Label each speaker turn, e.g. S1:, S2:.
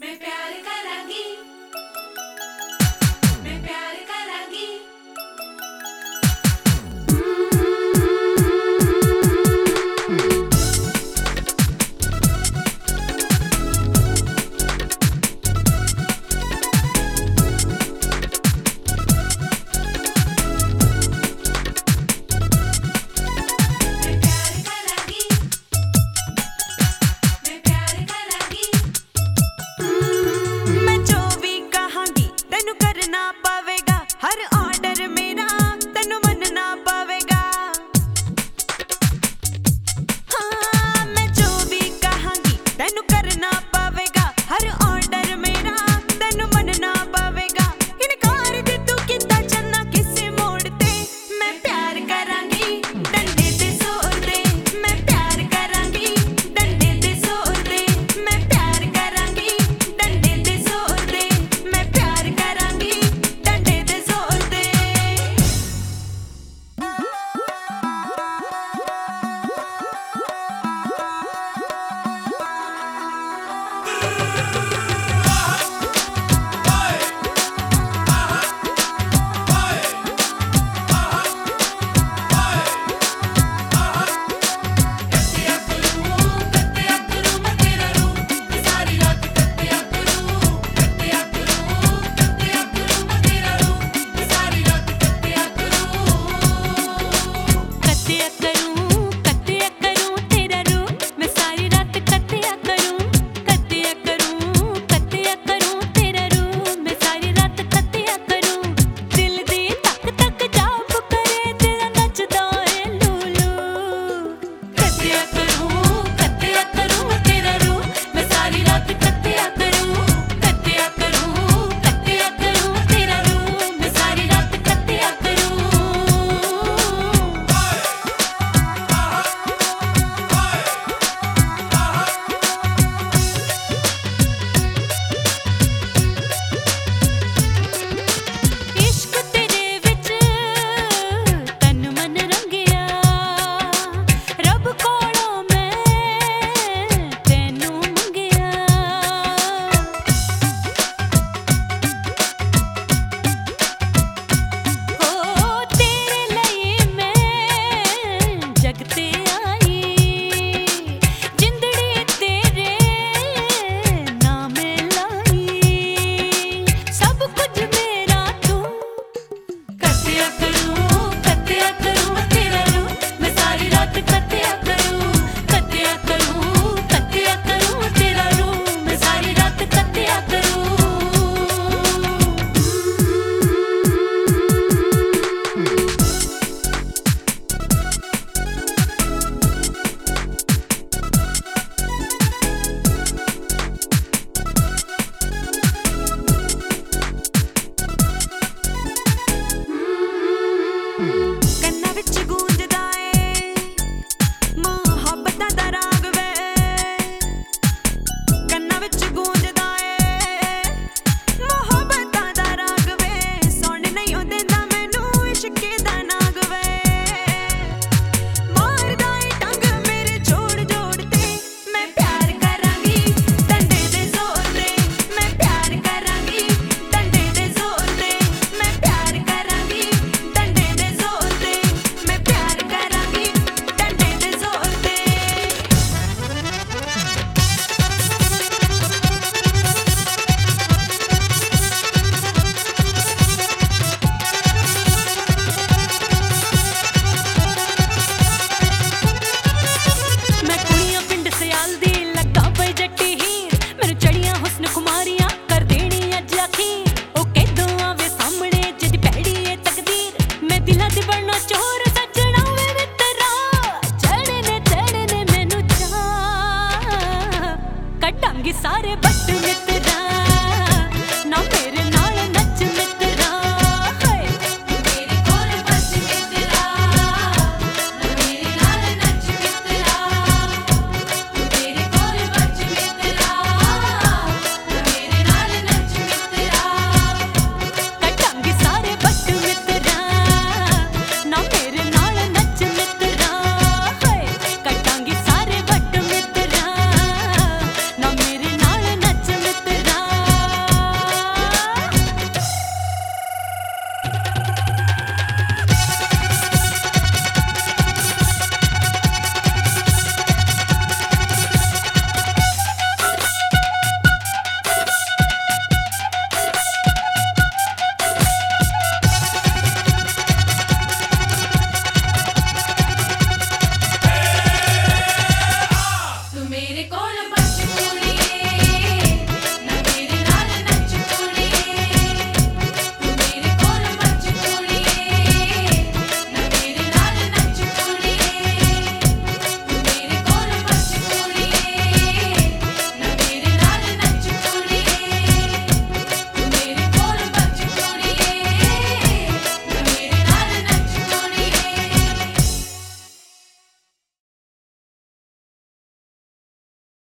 S1: मैं प्यार करांगी।
S2: ਤੈਨੂੰ ਕਰਨਾ ਪਵੇਗਾ।
S1: सारे बट में